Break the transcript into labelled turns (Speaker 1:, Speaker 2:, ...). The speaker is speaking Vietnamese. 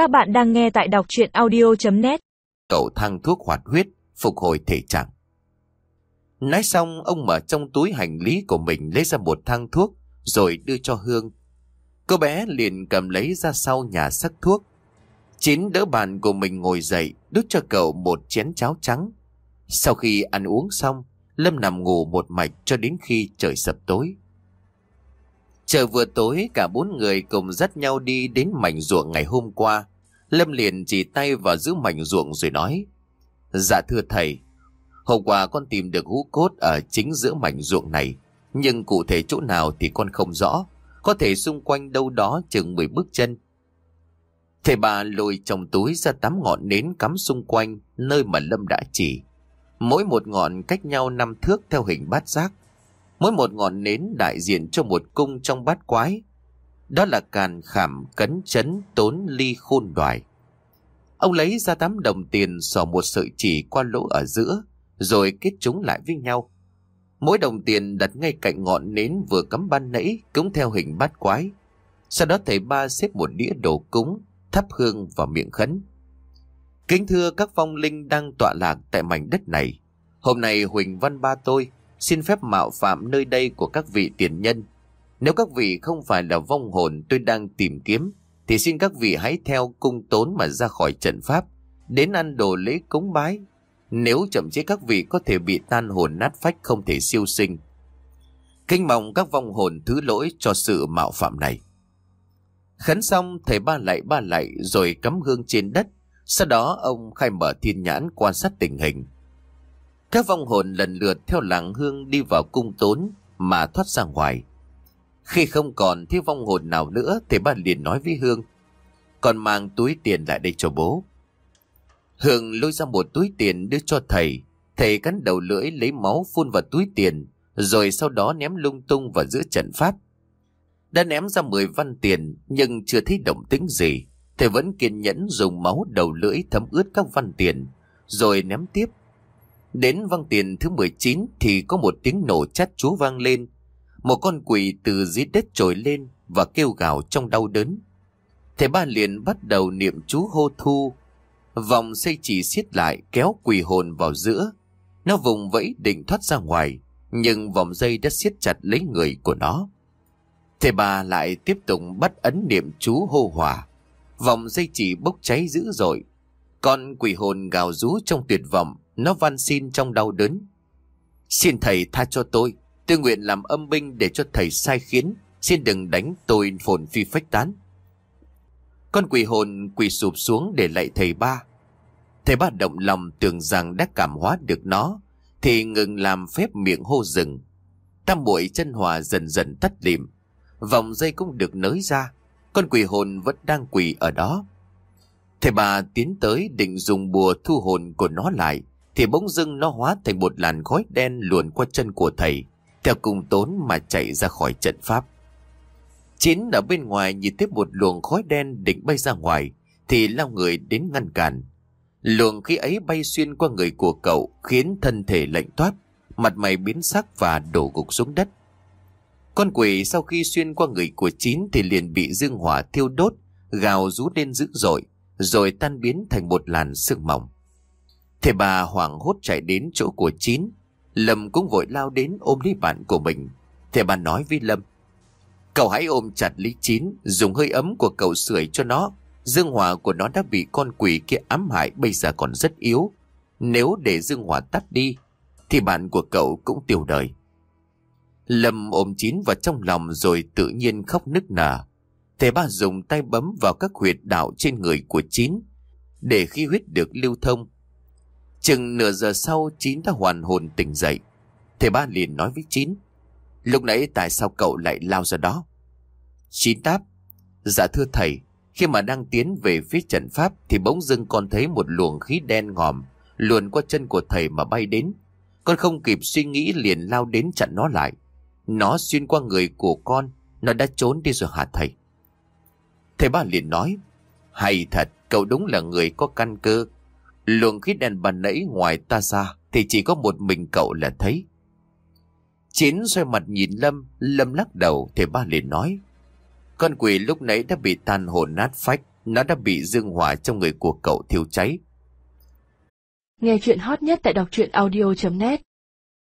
Speaker 1: Các bạn đang nghe tại đọc chuyện audio.net
Speaker 2: Cậu thang thuốc hoạt huyết, phục hồi thể trạng. Nói xong, ông mở trong túi hành lý của mình lấy ra một thang thuốc, rồi đưa cho Hương. Cô bé liền cầm lấy ra sau nhà sắc thuốc. Chín đỡ bàn của mình ngồi dậy, đút cho cậu một chén cháo trắng. Sau khi ăn uống xong, Lâm nằm ngủ một mạch cho đến khi trời sập tối. Trời vừa tối, cả bốn người cùng dắt nhau đi đến mảnh ruộng ngày hôm qua. Lâm liền chỉ tay vào giữ mảnh ruộng rồi nói. Dạ thưa thầy, hôm qua con tìm được hũ cốt ở chính giữa mảnh ruộng này. Nhưng cụ thể chỗ nào thì con không rõ. Có thể xung quanh đâu đó chừng 10 bước chân. Thầy bà lôi trong túi ra tám ngọn nến cắm xung quanh nơi mà Lâm đã chỉ. Mỗi một ngọn cách nhau năm thước theo hình bát giác. Mỗi một ngọn nến đại diện cho một cung trong bát quái. Đó là càn khảm, cấn chấn, tốn, ly, khôn đoài. Ông lấy ra tám đồng tiền xỏ một sợi chỉ qua lỗ ở giữa, rồi kết chúng lại với nhau. Mỗi đồng tiền đặt ngay cạnh ngọn nến vừa cắm ban nãy cũng theo hình bát quái. Sau đó thầy ba xếp một đĩa đồ cúng, thắp hương vào miệng khấn. Kính thưa các phong linh đang tọa lạc tại mảnh đất này. Hôm nay Huỳnh Văn Ba tôi xin phép mạo phạm nơi đây của các vị tiền nhân. Nếu các vị không phải là vong hồn tôi đang tìm kiếm, thì xin các vị hãy theo cung tốn mà ra khỏi trận pháp, đến ăn đồ lễ cúng bái. Nếu chậm chế các vị có thể bị tan hồn nát phách không thể siêu sinh. Kinh mong các vong hồn thứ lỗi cho sự mạo phạm này. Khấn xong thầy ba lại ba lại rồi cắm hương trên đất. Sau đó ông khai mở thiên nhãn quan sát tình hình. Các vong hồn lần lượt theo làng hương đi vào cung tốn mà thoát ra ngoài. Khi không còn thiếu vong hồn nào nữa thì bà liền nói với Hương. Còn mang túi tiền lại đây cho bố. Hương lôi ra một túi tiền đưa cho thầy. Thầy cắn đầu lưỡi lấy máu phun vào túi tiền, rồi sau đó ném lung tung vào giữa trận pháp. Đã ném ra 10 văn tiền, nhưng chưa thấy động tĩnh gì. Thầy vẫn kiên nhẫn dùng máu đầu lưỡi thấm ướt các văn tiền, rồi ném tiếp Đến văn tiền thứ 19 thì có một tiếng nổ chát chúa vang lên. Một con quỷ từ dưới đất trồi lên và kêu gào trong đau đớn. Thầy ba liền bắt đầu niệm chú hô thu. Vòng xây chỉ xiết lại kéo quỷ hồn vào giữa. Nó vùng vẫy định thoát ra ngoài, nhưng vòng dây đã siết chặt lấy người của nó. Thầy ba lại tiếp tục bắt ấn niệm chú hô hỏa. Vòng dây chỉ bốc cháy dữ dội. Con quỷ hồn gào rú trong tuyệt vọng nó van xin trong đau đớn. Xin thầy tha cho tôi. Tôi nguyện làm âm binh để cho thầy sai khiến. Xin đừng đánh tôi phồn phi phách tán. Con quỷ hồn quỳ sụp xuống để lạy thầy ba. Thầy ba động lòng tưởng rằng đã cảm hóa được nó. Thì ngừng làm phép miệng hô rừng. Tam bụi chân hòa dần dần tắt lịm Vòng dây cũng được nới ra. Con quỷ hồn vẫn đang quỳ ở đó. Thầy bà tiến tới định dùng bùa thu hồn của nó lại thì bỗng dưng nó hóa thành một làn khói đen luồn qua chân của thầy, theo cùng tốn mà chạy ra khỏi trận pháp. Chín ở bên ngoài nhìn thấy một luồng khói đen định bay ra ngoài, thì lao người đến ngăn cản. Luồng khí ấy bay xuyên qua người của cậu khiến thân thể lạnh toát, mặt mày biến sắc và đổ gục xuống đất. Con quỷ sau khi xuyên qua người của Chín thì liền bị dương hỏa thiêu đốt, gào rú lên dữ dội, rồi tan biến thành một làn sương mỏng. Thầy bà hoảng hốt chạy đến chỗ của Chín. Lâm cũng vội lao đến ôm lấy bạn của mình. Thầy bà nói với Lâm. Cậu hãy ôm chặt Lý Chín, dùng hơi ấm của cậu sưởi cho nó. Dương hỏa của nó đã bị con quỷ kia ám hại bây giờ còn rất yếu. Nếu để dương hỏa tắt đi, thì bạn của cậu cũng tiêu đời. Lâm ôm Chín vào trong lòng rồi tự nhiên khóc nức nở. Thầy ba dùng tay bấm vào các huyệt đạo trên người của Chín để khí huyết được lưu thông Chừng nửa giờ sau Chín đã hoàn hồn tỉnh dậy. Thầy ba liền nói với Chín. Lúc nãy tại sao cậu lại lao ra đó? Chín đáp. Dạ thưa thầy, khi mà đang tiến về phía trận pháp thì bỗng dưng con thấy một luồng khí đen ngòm luồn qua chân của thầy mà bay đến. Con không kịp suy nghĩ liền lao đến chặn nó lại. Nó xuyên qua người của con, nó đã trốn đi rồi hả thầy? Thầy ba liền nói, hay thật, cậu đúng là người có căn cơ, Luồng khí đèn bàn nãy ngoài ta ra Thì chỉ có một mình cậu là thấy chín xoay mặt nhìn Lâm Lâm lắc đầu Thì ba liền nói, Con quỷ lúc nãy đã bị tan hồn nát phách, nó đã bị dương hỏa trong người của cậu thiêu cháy.
Speaker 3: Nghe chuyện hot nhất tại đọc truyện audio.net